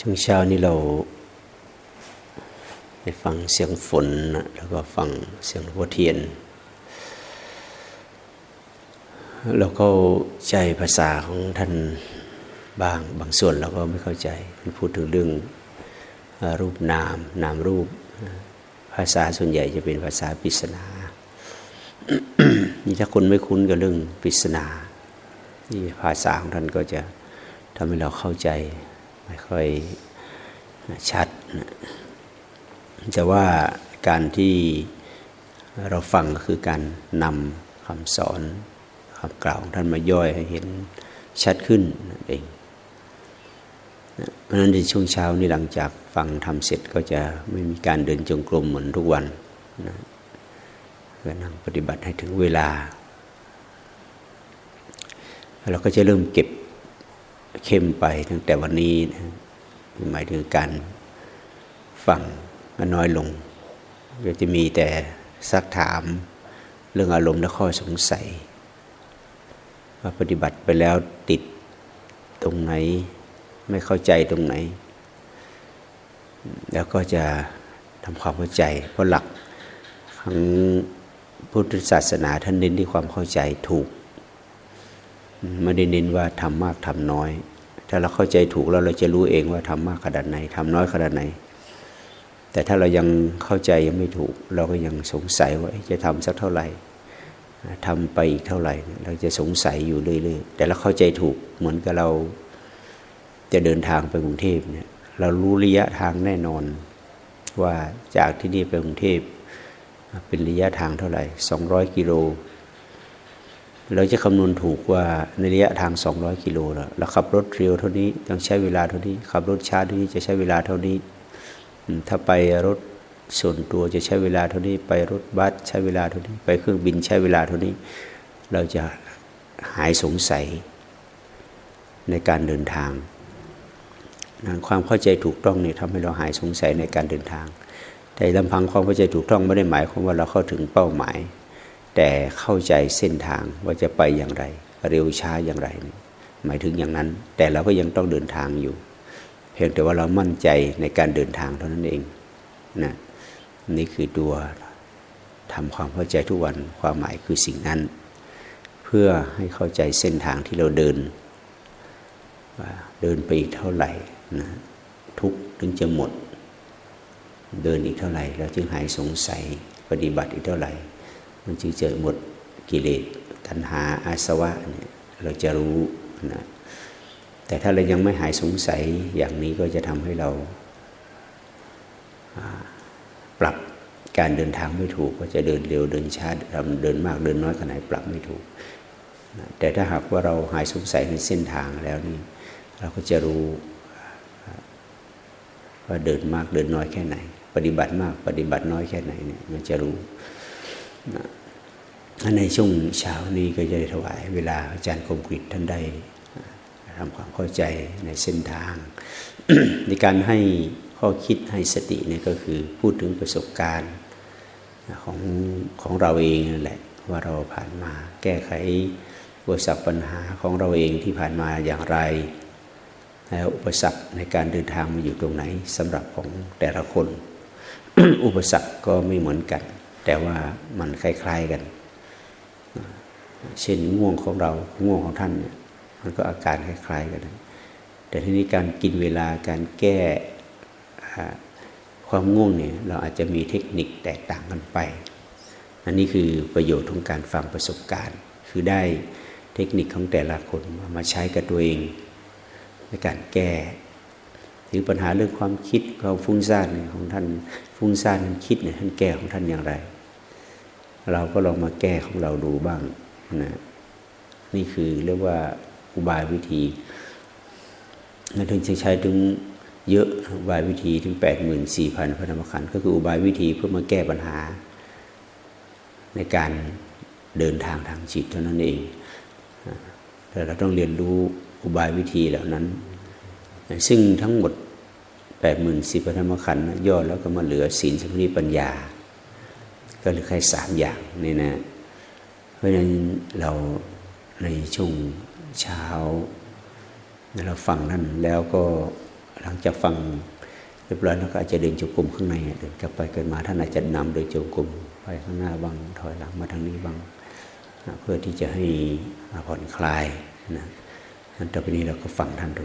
ช่วงเช้านี้เราไปฟังเสียงฝนแล้วก็ฟังเสียงหัวเทียน เราเข้าใจภาษาของท่านบางบางส่วนเราก็ไม่เข้าใจท่านพูดถึงเรื่องรูปนาม นามรูป ภาษาส่วนใหญ่จะเป็นภาษาปริศนานี่ถ้าคนไม่คุ้นกับเรื่องปริศนาที่ภาษาของท่านก็จะ ทำให้เราเข้าใจไม่ค่อยชัดจะว่าการที่เราฟังก็คือการนำคำสอนคำกล่าวของท่านมาย่อยให้เห็นชัดขึ้นนั่นเองเพราะฉะนั้นในช่วงเช้านี้หลังจากฟังทำเสร็จก็จะไม่มีการเดินจงกรมเหมือนทุกวันนะก็นั่งปฏิบัติให้ถึงเวลา เราก็จะเริ่มเก็บ เข้มไปตั้งแต่วันนี้นะหมายถึงการฟังก็น้อยลงก็จะมีแต่ซักถามเรื่องอารมณ์และข้อสงสัย ว่าปฏิบัติไปแล้วติดตรงไหน ไม่เข้าใจตรงไหน แล้วก็จะทำความเข้าใจ เพราะหลักของพุทธศาสนาท่านเน้นที่ความเข้าใจถูก ไม่ได้เน้นว่าทำมากทำน้อย ถ้าเราเข้าใจถูกแล้วเราจะรู้เองว่าทำมากขนาดไหนทำน้อยขนาดไหน แต่ถ้าเรายังเข้าใจยังไม่ถูก เราก็ยังสงสัยว่าจะทำสักเท่าไหร่ทำไปอีกเท่าไหร่ เราจะสงสัยอยู่เรื่อยๆแต่เราเข้าใจถูกเหมือนกับเราจะเดินทางไปกรุงเทพเนี่ย เรารู้ระยะทางแน่นอน ว่าจากที่นี่ไปกรุงเทพเป็นระยะทางเท่าไหร่สองร้อยกิโล เราจะคำนวณถูกว่าในระยะทาง 200 กิโลเราขับรถเร็วเท่านี้ต้องใช้เวลาเท่านี้ ขับรถช้าเท่านี้จะใช้เวลาเท่านี้ ถ้าไปรถส่วนตัวจะใช้เวลาเท่านี้ ไปรถบัสใช้เวลาเท่านี้ ไปเครื่องบินใช้เวลาเท่านี้ เราจะหายสงสัยในการเดินทางความเข้าใจถูกต้องเนี่ยทำให้เราหายสงสัยในการเดินทาง แต่ลำพังความเข้าใจถูกต้องไม่ได้หมายความว่าเราเข้าถึงเป้าหมาย แต่เข้าใจเส้นทางว่าจะไปอย่างไร เร็วช้าอย่างไร หมายถึงอย่างนั้น แต่เราก็ยังต้องเดินทางอยู่ เพียงแต่ว่าเรามั่นใจในการเดินทางเท่านั้นเองนะนี่คือตัวทำความเข้าใจทุกวันความหมายคือสิ่งนั้น เพื่อให้เข้าใจเส้นทางที่เราเดินว่าเดินไปอีกเท่าไหร่นะทุกถึงจะหมด เดินอีกเท่าไหร่ เราจึงหายสงสัยปฏิบัติอีกเท่าไหร่ มันจึงจะหมดกิเลสตัณหาอาสวะเนี่ยเราจะรู้นะแต่ถ้าเรายังไม่หายสงสัยอย่างนี้ก็จะทำให้เราปรับการเดินทางไม่ถูกก็จะเดินเร็วเดินช้าเดินมากเดินน้อยขนาดปรับไม่ถูก แต่ถ้าหากว่าเราหายสงสัยในเส้นทางแล้วนี่เราก็จะรู้ว่าเดินมากเดินน้อยแค่ไหน ปฏิบัติมากปฏิบัติน้อยแค่ไหนเนี่ยมันจะรู้ ในช่วงเช้านี้ก็จะถวาย เวลาอาจารย์คมกริท่านได้ทำความเข้าใจในเส้นทาง ในการให้ข้อคิดให้สติเนี่ยก็คือพูดถึงประสบการณ์ของของเราเองนั่นแหละว่าเราผ่านมาแก้ไขอุปสรรคปัญหาของเราเองที่ผ่านมาอย่างไรแล้วอุปสรรคในการเดินทางมาอยู่ตรงไหนสำหรับของแต่ละคน อุปสรรคก็ไม่เหมือนกัน แต่ว่ามันคล้ายๆกันเช่นง่วงของเราง่วงของท่านเนี่ยมันก็อาการคล้ายๆกัน แต่ทีนี้การกินเวลาการแก้ความง่วงเนี่ยเราอาจจะมีเทคนิคแตกต่างกันไป อันนี้คือประโยชน์ของการฟังประสบการณ์ คือได้เทคนิคของแต่ละคนมาใช้กับตัวเองในการแก้ หรือปัญหาเรื่องความคิดความฟุ้งซ่านของท่านฟุ้งซ่านท่านคิดเนี่ยท่านแก้ของท่านอย่างไร เราก็ลองมาแก้ของเราดูบ้างนะนี่คือเรียกว่าอุบายวิธีนั่นถึงจะใช้ถึงเยอะอุบายวิธีถึงแปดหมื่นสี่พันพระธรรมขันธ์ก็คืออุบายวิธีเพื่อมาแก้ปัญหา ในการเดินทางทางจิตเท่านั้นเองแต่เราต้องเรียนรู้อุบายวิธีเหล่านั้น ซึ่งทั้งหมดแปดหมื่นสี่พระธรรมขันธ์ย่อแล้วก็มาเหลือศีลสมาธิปัญญา ก็เหลือแค่สามอย่างนี่นะ เพราะฉะนั้นเราในช่วงเช้าเราฟังนั่นแล้วก็หลังจากฟังเรียบร้อยแล้วก็อาจจะเดินจงกรมข้างในเดินกลับไปกันมาท่านอาจจะนำเดินจงกรมไปข้างหน้าบางถอยหลังมาทางนี้บางเพื่อที่จะให้ผ่อนคลายนะต่อไปนี้เราก็ฟังท่านดู